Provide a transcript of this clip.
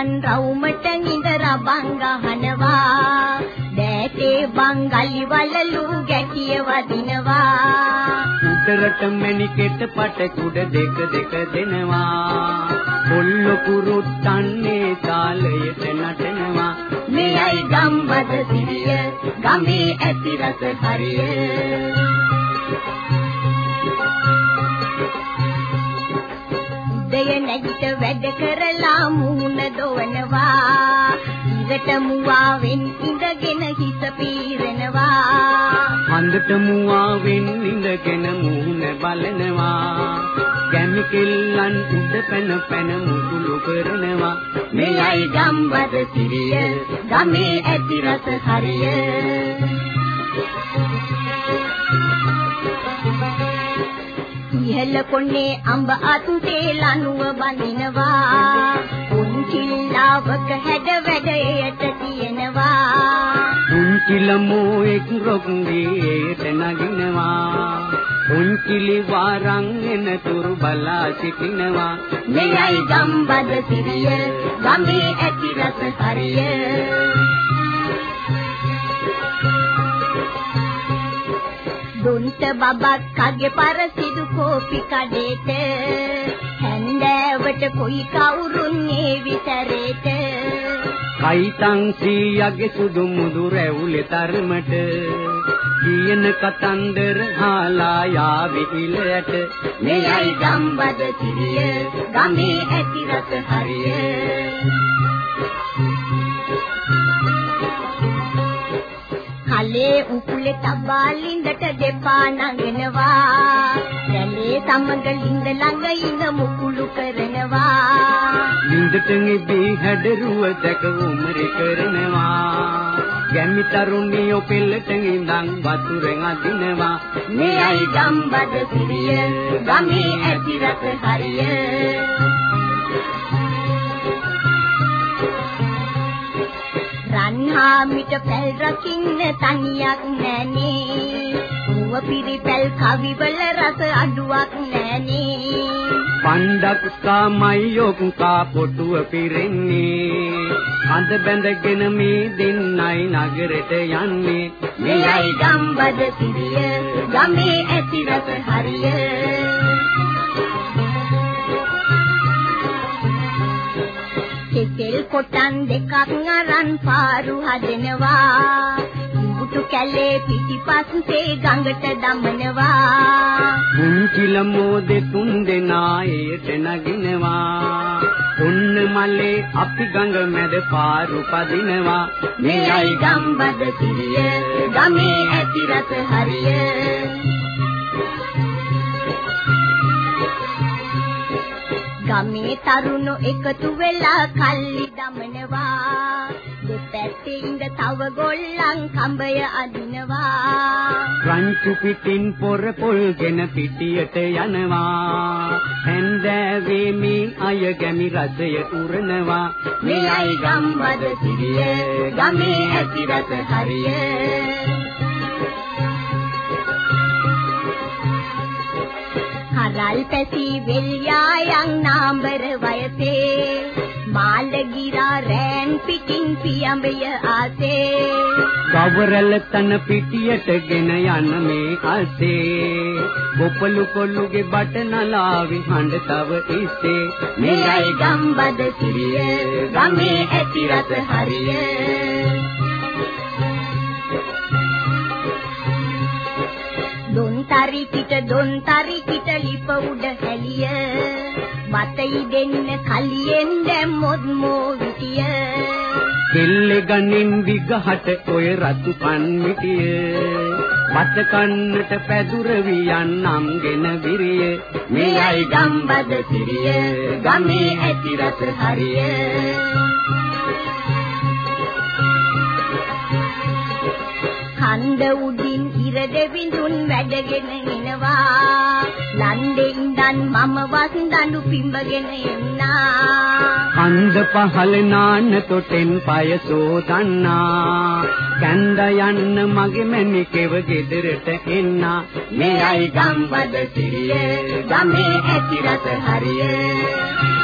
කෙල්ලන් රවුමට නිඳ රබන් ගහනවා. දෑතේ බංගලි වලලු ගැටිය වදිනවා උඩරට මැණිකෙට පට කුඩ දෙක දෙක දෙනවා. කොල්ල කුරුත්තන්නේ තාලයට නටනවා. මෙයයි ගම්බද සිරිය ගමේ ඇති රස හරිය නැගිට වැඩ කරලා මූණ දොවනවා. ඉරට මුවාවෙන් ඉඳගෙන හිස පීරනවා. හන්දට මුවාවෙන් ඉඳගෙන මූණ බලනවා. ගැමි කෙල්ලන් උඩ පැන පැන මුකුළු කරනවා. මෙයයි ගම්බද සිරිය ගමේ ඇති රස හරිය ඉහළ කොන්නේ අඹ අතුතේ ලනුව බඳිනවා. උන්චිල්ලාවක හැඩ වැඩයට තියෙනවා. උන්චිලමෝ එක් රොක්ගේට නගිනවා. උන්චිලි වාරං එන තුරු බලා සිටිනවා. මෙයයි ගම්බද සිරිය ගමේ ඇති රස හරිය දුන්ත බබක් කගේ පරසිදු කෝපි කඩේට. හැන්දෑවට කොයි කවුරුන්නේ විතරේට. කයිතං සීයගේ සුදු මුදු රැවුලේ තරමට. කියන කතන්දර හාලා යාවි ඉලයට. මෙයයි ගම්බද සිරිය ගමේ ඇති රස හරිය. කලේ උකුලේ තබා ලින්දට දෙපා නගනවා රැළේ සමග ලින්ද ළඟ ඉන මුකුළු කරනවා. ලින්දට නිබී හැඩරුව දැක උමරි කරනවා. ගැමි තරුණියෝ පෙළට ඉඳන් වතුරෙන් අදිනවා. මෙයයි ගම්බද සිරිය ගමේ ඇති රස හරිය. රන්හා මිට පැල් රකින්න තනියක් නැනේ. ඌව පිරිපැල් කවිවල රස අඩුවක් නැනේ. පණ්ඩක් කාමයියොක් කා පොටුව පිරෙන්නේ. අඳ බැඳගෙන මේ දෙන්නයි නගරෙට යන්නේ. මෙයයි ගම්බද සිරිය ගමේ ඇති රස හරිය කොටන් දෙකක් අරන් පාරු හදනවා. බුටු කැලේ පිටිපස්සේ ගඟට දමනවා. මුංචිලමෝ දෙතුන් දෙනා ඒට නගිනවා. ඔන්න මලේ අපි ගඟ මැද පාරු පදිනවා. මෙයයි ගම්බද සිරිය ගමේ ඇති රස හරිය ගමේ තරුණෝ එකතු වෙලා කල්ලි දමනවා. දෙපැත්තේ ඉඳ තව ගොල්ලන් කඹය අදිනවා රංචු පිටින් පොර පොල්ගෙන පිටියට යනවා. හැන්දෑවේ මේ අය ගැමි රසය උරනවා. මෙයයි ගම්බද සිරිය ගමේ ඇති රස හරිය කරල් පැසි වෙල් යායන් නාඹර වයසේ. මාළගිරා රෑන් පිටින් පියඹය ආසේ. කවරල තන පිටියටගෙන යන මේ අසේ. බොපලු කොල්ලුගේ බටනලාවි හඬ තව ඉස්සේ. මෙයයි ගම්බද සිරිය ගමේ ඇති රස හරිය දොන්තරි පිට දොන්තරි පිට ලිප උඩ හැලිය මතයි දෙන්න කලියෙන් දැම්මොත් මෝවිතිය කෙල්ල ගනින් විගහට ඔය රතු පන් මිටිය. මත කන්නට පැදුර වියන්නම්ගෙන විරිය. මෙයයි ගම්බද සිරිය ගමේ ඇති රස හරිය. කන්ද උඩින් ඉර දෙවිඳුන් වැඩගෙන එනවා. ලන්දේ ඉඳන් මම වස්දඬු පිඹගෙන එන්නා. කන්ද පහල නාන්න තොටෙන් පය සෝදන්නා. කන්ද යන්න මගේ මැනිකෙව ගෙදරට එන්නා. මෙයයි ගම්බද සිරිය ගමේ ඇති රස හරිය.